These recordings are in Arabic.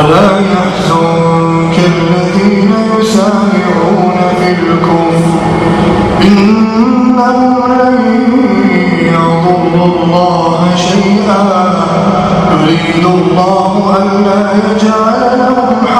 ولا يحزنك الذين يسارعون في الكفر. إنهم لن يضروا الله شيئا. يريد الله أن لا يجعل لهم حقا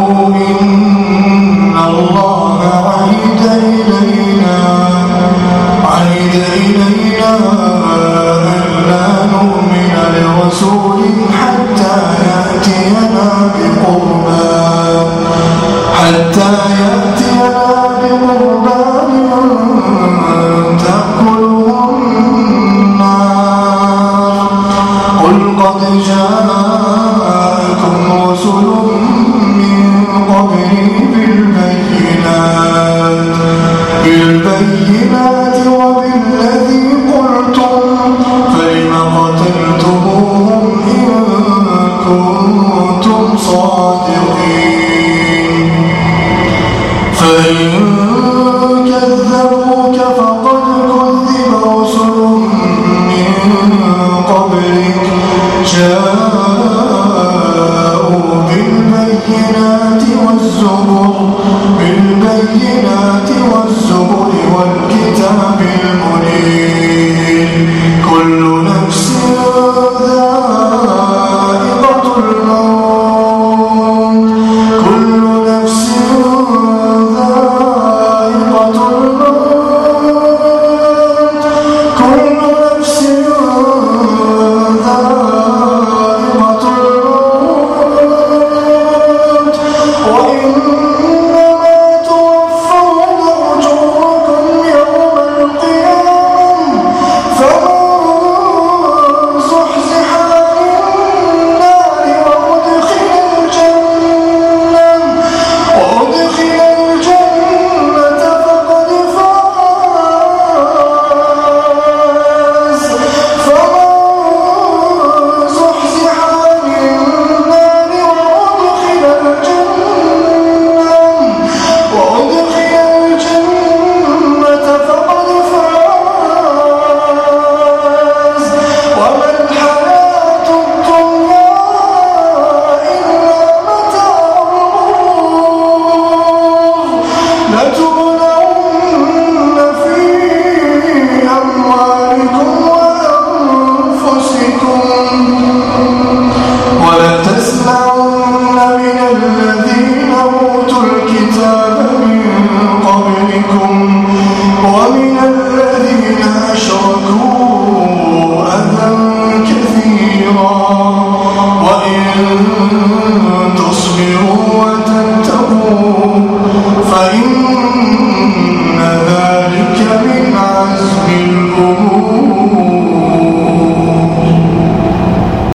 رسول حتى يأتينا بقربان حتى يأتينا بقربان تأكله النار. قل قد جاءكم رسل من قبلي بالبينات. بالبينات وبالذي قلتم فلم قتلتم Deus.